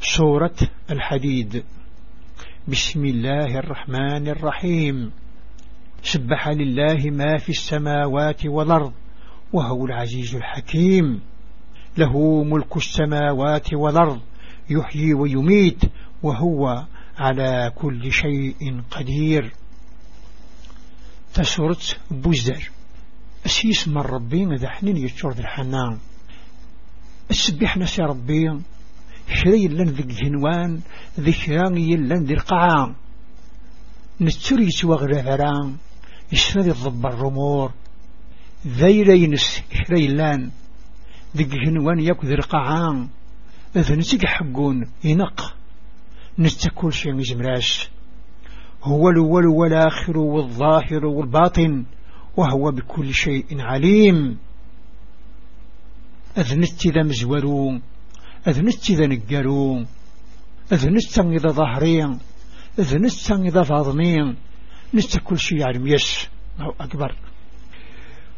سورة الحديد. بسم الله الرحمن الرحيم. سبح لله ما في السماوات والأرض وهو العزيز الحكيم. له ملك السماوات والأرض يحيي ويميت وهو على كل شيء قدير. تسورة بوزر. أسيس من ربي حنين يتشور ذا الحنان. السبح نسي ربي. شري لن ذي جنوان ذكراني لن ذي القاعة نتري سوى غرفران يسفذ الضب الرمور. ذي لينس شري لن ذي جنوان يكو ذي القاعة إذا نسيق حقون ينق نستكل شيء مزمراش هو الأول والآخر والظاهر والباطن وهو بكل شيء عليم. أذنت ذا مزورون أذنت ذا نقرون أذنت إذا ظهرين أذنت إذا فاضمين نست كل شيء علم يس أو أكبر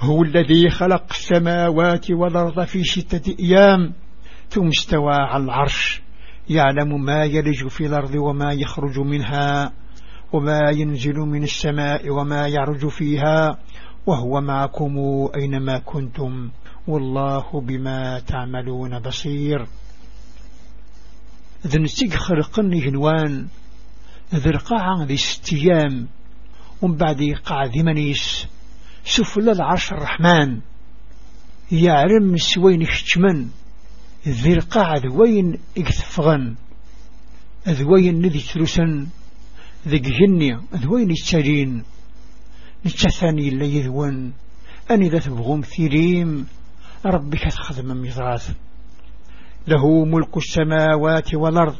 هو الذي خلق السماوات والأرض في ستة أيام ثم استوى على العرش يعلم ما يلج في الأرض وما يخرج منها وما ينزل من السماء وما يعرج فيها وهو معكم أينما كنتم والله بما تعملون بصير ذن خلقني هنوان ذر قاعة ذي ستيام ومن بعد قاع ذي منيس سفل العرش الرحمن. يعلم سوين اختمن ذي القاع ذوين اكتفغن ذوين نذي ترسن ذي جني ذوين الترين نتثاني اللي يذون أني ذا تبغم ثيريم ربك تخدم ميثاث له ملك السماوات والأرض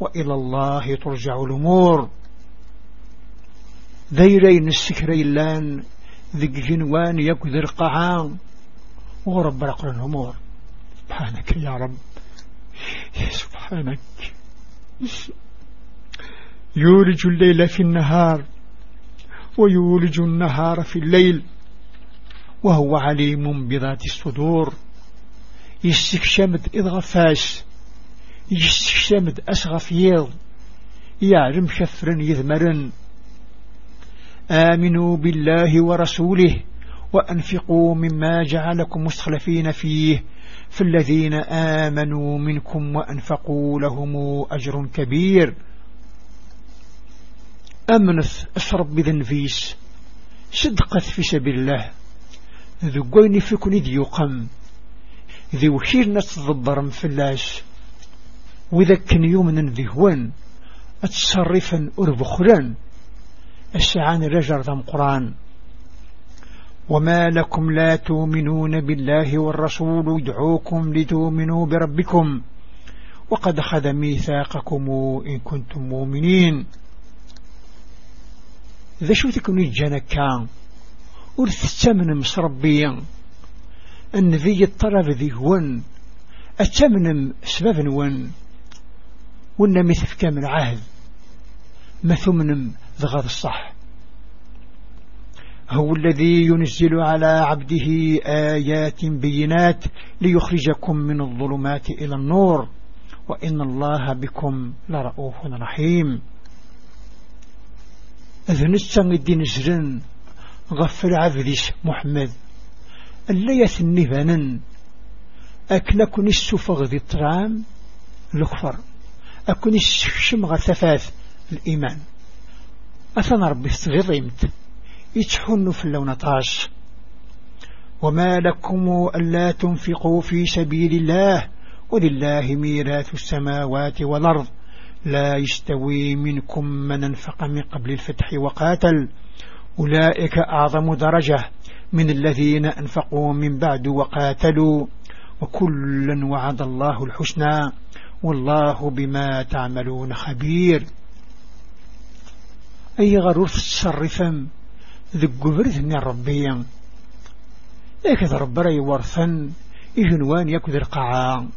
وإلى الله ترجع الأمور. ذيرين السكري اللان ذي جنوان يكذر قعان ورب رقر الأمور. سبحانك يا رب. سبحانك. يولج الليل في النهار ويولج النهار في الليل وهو عليم بذات الصدور. يستكشمد إضغفاس يستكشمد أسغف يض يعلم شفرا يذمرا آمنوا بالله ورسوله وأنفقوا مما جعلكم مستخلفين فيه. فالذين آمنوا منكم وأنفقوا لهم أجر كبير. أمنث أشرب بذنفيس صدقت في سبيل الله. ذو قوين فيكن إذ يقم. ذي وشير تضبر فلاش وإذا كان يومنا ذي هوان أتصرفا أربخران السعان رجر ذا قرآن وما لكم لا تؤمنون بالله والرسول يدعوكم لتؤمنوا بربكم. وقد أخذ ميثاقكم إن كنتم مؤمنين. ذا شو تكون الجنكا ورث التمن مسربيا النبي الطلب ذي هون التمن سبب ون ون مثل كامل عهد ما ثمن ذغض الصح. هو الذي ينزل على عبده آيات بينات ليخرجكم من الظلمات إلى النور وإن الله بكم لرؤوف رحيم. السنگ الدين زرن غفر عبديس محمد. اللي يثني فنن. أكنكن السفغ ذي الطرام الكفر. أكن الشم غثفاث الإيمان. أثنى ربي استغضيمت يتحن في اللون طاش. وما لكم ألا تنفقوا في سبيل الله. ولله ميراث السماوات والأرض. لا يستوي منكم من أنفق من قبل الفتح وقاتل. أولئك أعظم درجة. من الذين أنفقوا من بعد وقاتلوا وكلا وعد الله الحسنى والله بما تعملون خبير. أي غرور تصرفا ذي قبرث من الربية لكن ربنا يورثا إجنوان يكذر قعا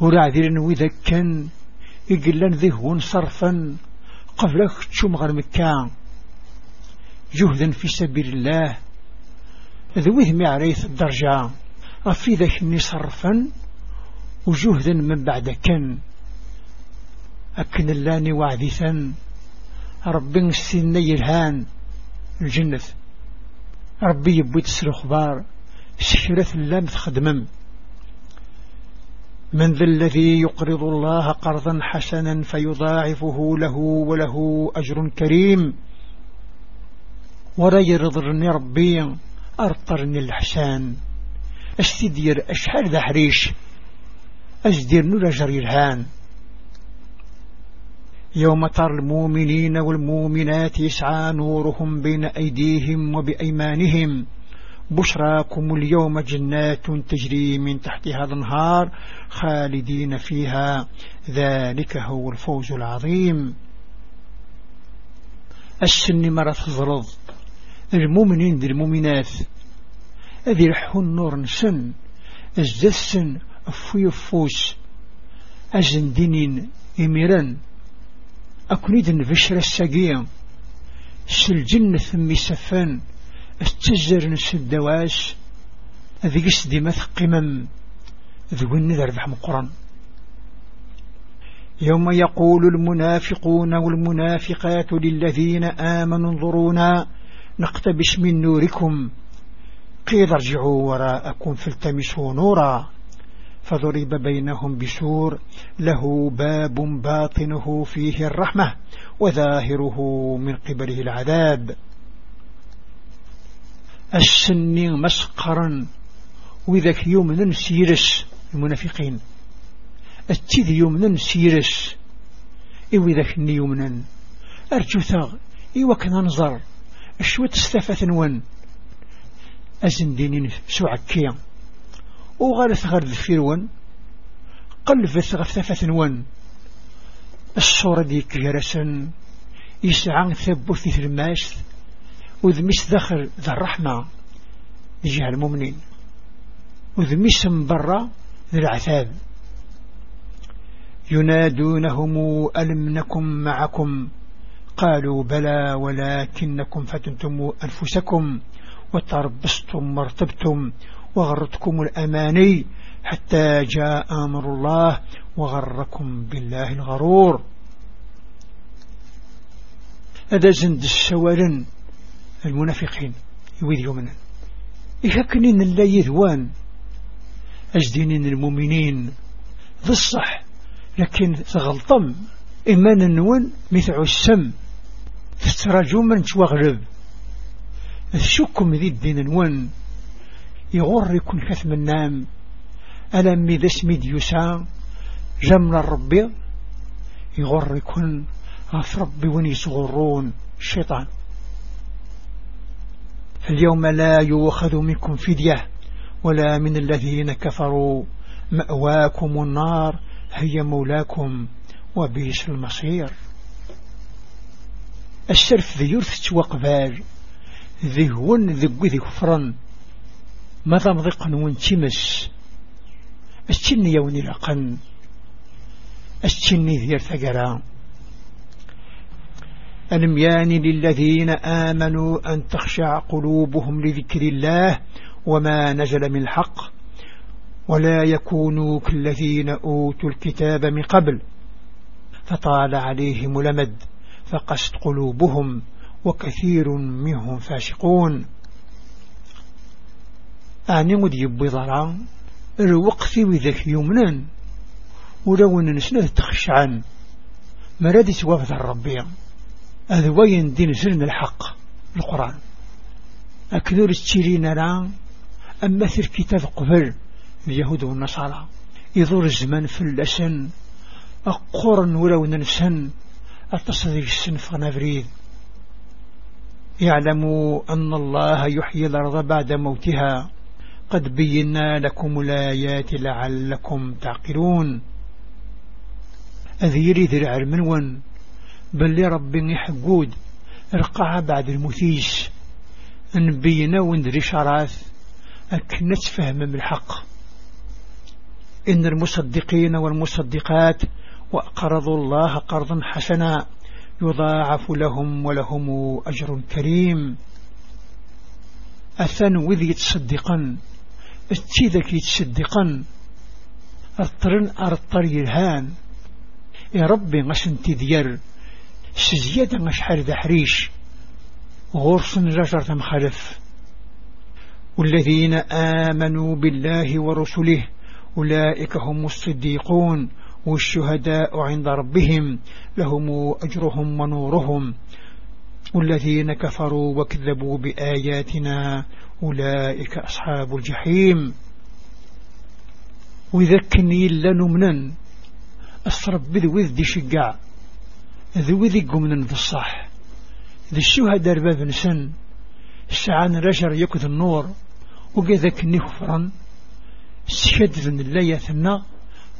ورعذير وذكا يقلن ذهون صرفا قبل تشوم غير جهدا في سبيل الله ذويه معريث الدرجة. غفي ذاك صرفا وجهدا من بعد كان أكن اللاني وعديثا ربي السنة يلهان الجنة ربي يبوي تسر خبار سكرة اللام تخدمم. من ذا الذي يقرض الله قرضا حسنا فيضاعفه له وله أجر كريم. ولا يرضرني ربي. أرطرني الحسان أستدير أشحال ذا حريش أجدير نولا جري الهان يوم ترى المؤمنين والمؤمنات يسعى نورهم بين أيديهم وبأيمانهم. بشراكم اليوم جنات تجري من تحتها الأنهار خالدين فيها. ذلك هو الفوز العظيم. السن مرة تظرض المؤمنين ذي المؤمنات. أذي رحو النور نسن الزسن أفوي فوس أزن دينين إميران أكنيد نفشر الساقية سلجن ثم سفان استجر نس الدواس ذي قسدي مثقمم النذر بحم قرن يوم يقول المنافقون والمنافقات للذين آمنوا انظرونا. نقتبس من نوركم. قيل ارجعوا وراءكم فالتمسوا نورا. فضرب بينهم بسور له باب باطنه فيه الرحمة وظاهره من قبله العذاب. السن مسقرا وذاك يوم سيرس المنافقين. التذ يوم سيرس إو ذاك يومنا أرجو ثغ إيوا كان الشوت استفت نون أزن دينين سوعكيا وغالث غير ذفيرون قلفت غثفة ون الصورة ديك جرسا يسعى ثبوث في الماس. وذميس داخل ذا الرحمة. لجهة المؤمنين. وذميس من برا ذا العذاب. ينادونهم ألم نكن معكم؟ قالوا بلى ولكنكم فتنتم أنفسكم وتربصتم وارتبتم وغرتكم الأماني حتى جاء أمر الله وغركم بالله الغرور. هذا زند السوالن المنافقين يويد يومنا إهكنين الله يذوان أجدين المؤمنين ذي الصح لكن تغلطم. إما ننون مثل السم. تستراجو من تواغلب الشكم ذي الدين نون يغر يكون كثم النام ألم ذا اسمي ديوسا جمل الربي يغر يكون غف ربي وني صغرون الشيطان. اليوم لا يؤخذ منكم فدية ولا من الذين كفروا. مأواكم النار هي مولاكم وبيس المصير. السرف ذي يرث توقبال ذي هون ذي ذي كفرا ماذا مضيق نون تمس السني يوني لقن. السني ذي ارتقرا ألم يان للذين آمنوا أن تخشع قلوبهم لذكر الله وما نزل من الحق؟ ولا يكونوا كالذين أوتوا الكتاب من قبل فطال عليهم لمد. فقست قلوبهم وكثير منهم فاشقون أعني مد يبي ضرع الوقت وذاك يمنا ولو نسنه تخشعا. مرادس وفد الربي هذا وين دين سلم الحق القرآن. أكثر التشيرين لا أما في الكتاب قبل اليهود والنصارى يضر الزمان في اللسن أقرن ولو ننسن أتصدق السنف نفريد. يعلموا أن الله يحيي الأرض بعد موتها. قد بينا لكم الآيات لعلكم تعقلون. أذيري ذي العلم بل لي ربي يحقود. رقع بعد المثيس. نبينا وندري شراث. أكن نتفهم من الحق إن المصدقين والمصدقات وأقرضوا الله قرضا حسنا يضاعف لهم ولهم أجر كريم. أثن وذي يتصدقا التيذك يتصدقا الطرن أرطر الهان يا ربي غسنتي ديال سزيادة غشحال ذا حريش غرس رجرة مخالف والذين آمنوا بالله ورسله أولئك هم الصديقون. والشهداء عند ربهم لهم أجرهم ونورهم. والذين كفروا وكذبوا بآياتنا أولئك أصحاب الجحيم. وإذا كني لنمنا أصرب بذوذ دي شقع ذوذي قمنا في الصح. ذي الشهداء باب نسن. السعان رجر يكذ النور. وقذك نخفرا سشد من الله يثنى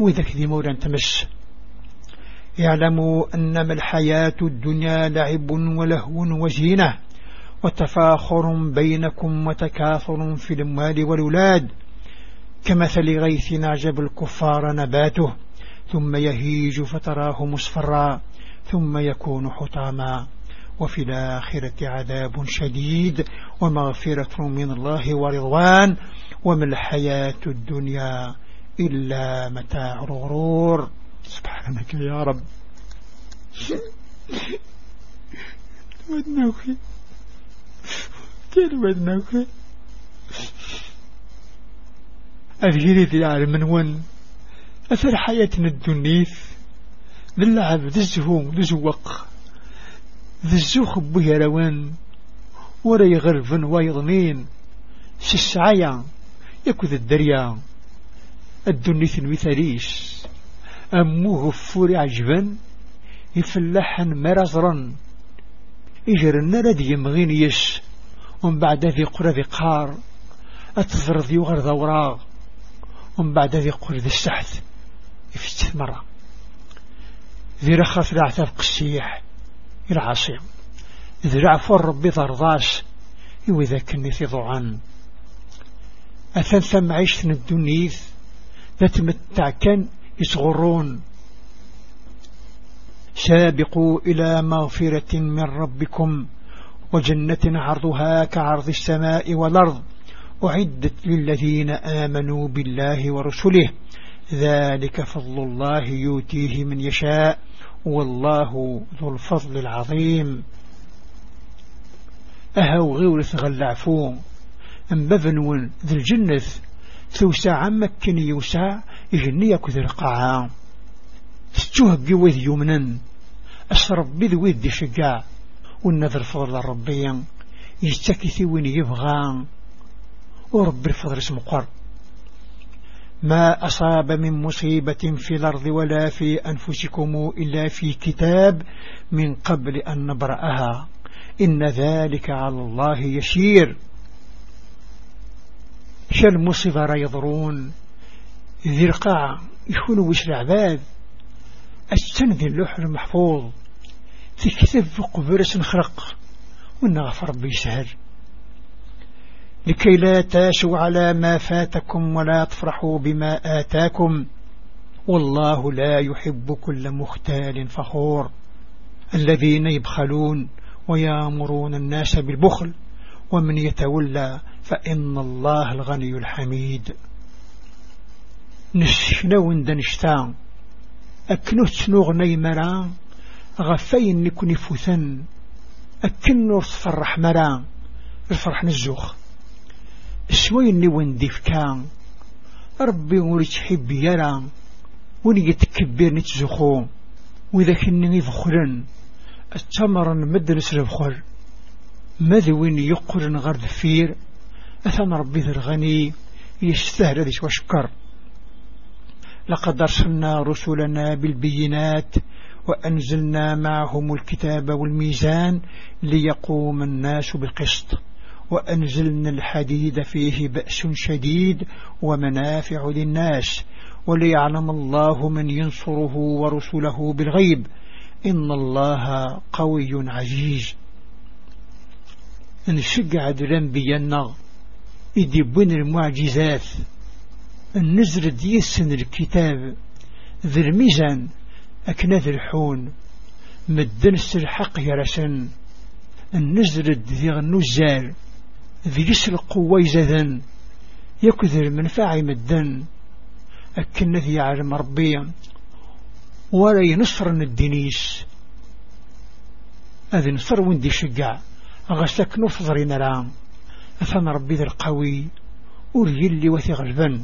وإذا كذي مورا تمس يعلموا أنما الحياة الدنيا لعب ولهو وزينة وتفاخر بينكم وتكاثر في الأموال والأولاد. كمثل غيث نعجب الكفار نباته ثم يهيج فتراه مصفرا ثم يكون حطاما. وفي الآخرة عذاب شديد ومغفرة من الله ورضوان. وما الحياة الدنيا إلا متاع الغرور. سبحانك يا رب. ودناك كيف ودناك أذكري في العالم من وين أثر حياتنا ذي ذي الزهوم ذي الزوق ذي الزوخ بوه روان. ولا يغرفن ويضنين سسعيا يكوذ الدريا. الدنيث الوثاليس أموه فوري عجبا يفلحا مرزرا يجرنا لدي يمغين يش ومن بعد ذي قرى ذي قار. أتظر ذي وغر ذوراغ ومن بعد ذي قرى ذي السحث يفتث مرة ذي رخص العتاب قسيح العاصم ذي رعفور ربي ضرضاس وإذا كني في ضعان. أثن ثم عيشتنا الدنيث تتمتع كان يصغرون. سابقوا إلى مغفرة من ربكم وجنة عرضها كعرض السماء والأرض أعدت للذين آمنوا بالله ورسله. ذلك فضل الله يؤتيه من يشاء والله ذو الفضل العظيم. أهو غورث غلعفون أم بفنون ذي الجنة توسع عمك يوسع يجني كذر قاعا ستوه بوذ يمنا أسرب بذوذ دي شقاع والنذر فضل الربي يستكثي وين يبغى. ورب الفضل اسمه قر. ما أصاب من مصيبة في الأرض ولا في أنفسكم إلا في كتاب من قبل أن نبرأها. إن ذلك على الله يشير شل مصيبة يضرون ذي القاع يكونوا وش العباد. السند اللوح المحفوظ؟ تكتب قبرس نخرق ونغفر ربي سهل لكي لا تاشوا على ما فاتكم ولا تفرحوا بما آتاكم والله لا يحب كل مختال فخور. الذين يبخلون ويامرون الناس بالبخل ومن يتولى فإن الله الغني الحميد. نشنو ندنشتا أكنو تنوغ نيمرا؟ غفين نكون فثن أكنو صفرح مرا؟ الفرح نزوخ. سوين نوين كان ربي وريت حب يرى وني يتكبر نتزخو وإذا كنني يفخرن التمر مدرس البخر ماذا يقرن غير ذفير أثم ربي ذا الغني يستهل ذي وشكر لقد أرسلنا رسلنا بالبينات وأنزلنا معهم الكتاب والميزان ليقوم الناس بالقسط. وأنزلنا الحديد فيه بأس شديد ومنافع للناس. وليعلم الله من ينصره ورسله بالغيب. إن الله قوي عزيز. نشقع دلن بينا بن المعجزات. النزر ديسن الكتاب ذي الميزان أكنا ذي الحون. مدن الحق يرسن النزر ذي النزال ذي جسر القوة يزذن يكذر منفع مدن. أكنا ذي يعلم ربي. ولا ينصر الدينيس هذا نصر وندي شقع غسلك نفضر نرى أثنى ربي ذا القوي ورجلي وثي غلبا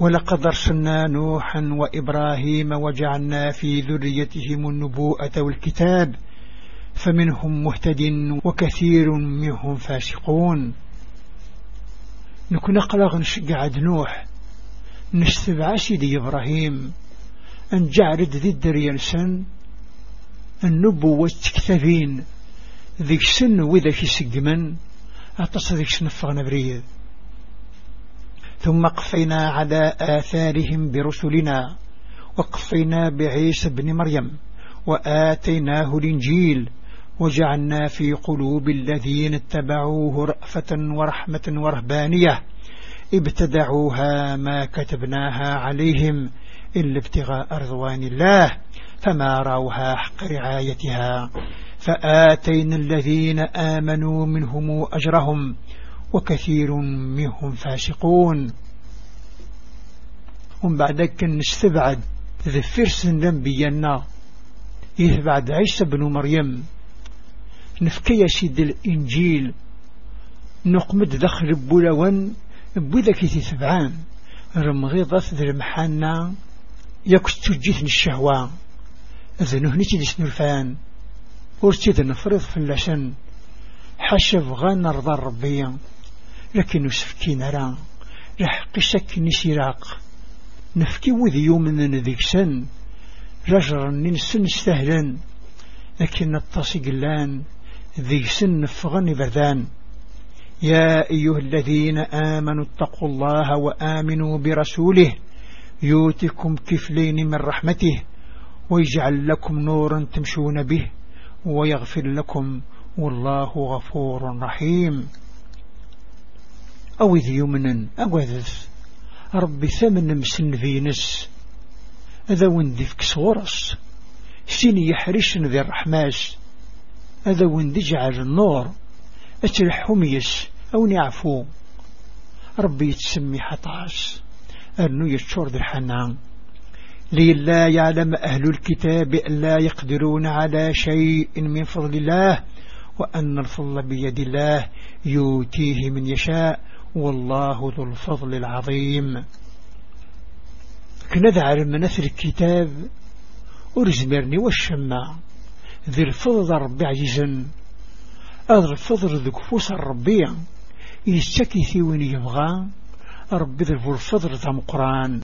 ولقد أرسلنا نوحا وإبراهيم وجعلنا في ذريتهم النبوءة والكتاب فمنهم مهتد وكثير منهم فاسقون. نكون أقلغ نشقع نوح نستبع سيدي إبراهيم أن جعرد ذي الدريانسان النبوة تكتبين ذيك سن وذاك سقمن أتصل ذيك سنفغنا بريد. ثم قفينا على آثارهم برسلنا وقفينا بعيسى بن مريم وآتيناه الإنجيل وجعلنا في قلوب الذين اتبعوه رأفة ورحمة ورهبانية. ابتدعوها ما كتبناها عليهم إلا ابتغاء رضوان الله فما روها حق رعايتها. فآتينا الذين آمنوا منهم أجرهم وكثير منهم فاسقون. ومن بعد كان نستبعد ذفر سنن بينا يتبعد عيسى بن مريم. نفكي سيد الإنجيل. نقمد دخل بولوان بوذاك تتبعان رمغيضة ذي المحانا يكستو جيثن الشهوة. إذا نهنتي دي الفان ورتيد نفرض في اللسن حسب غانا رضا ربيا لكن نسفكي نرى رح قسك نسيراق نفكي وذي يوم من ذيك سن رجر ننسن استهلا لكن التصق اللان ذي سن فغن بردان يا أيها الذين آمنوا اتقوا الله وآمنوا برسوله يوتكم كفلين من رحمته ويجعل لكم نورا تمشون به. ويغفر لكم والله غفور رحيم. أو ذي يمنا أقوذف ربي ثمن مسن فينس هذا وندي في كسورس سيني يحرشن ذي الرحماس هذا وندي جعل النور أتلحميس أو نعفو. ربي يتسمي حطاس أنه يتشور ذي الحنان. للا يعلم أهل الكتاب أن لا يقدرون على شيء من فضل الله وأن الفضل بيد الله يؤتيه من يشاء والله ذو الفضل العظيم. كندعر من نثر الكتاب ورزمرني والشماع ذي الفضل ربي عجيزا أذ الفضل ذو كفوس الربيع يستكي وين يبغى ربي ذو الفضل ذا مقران.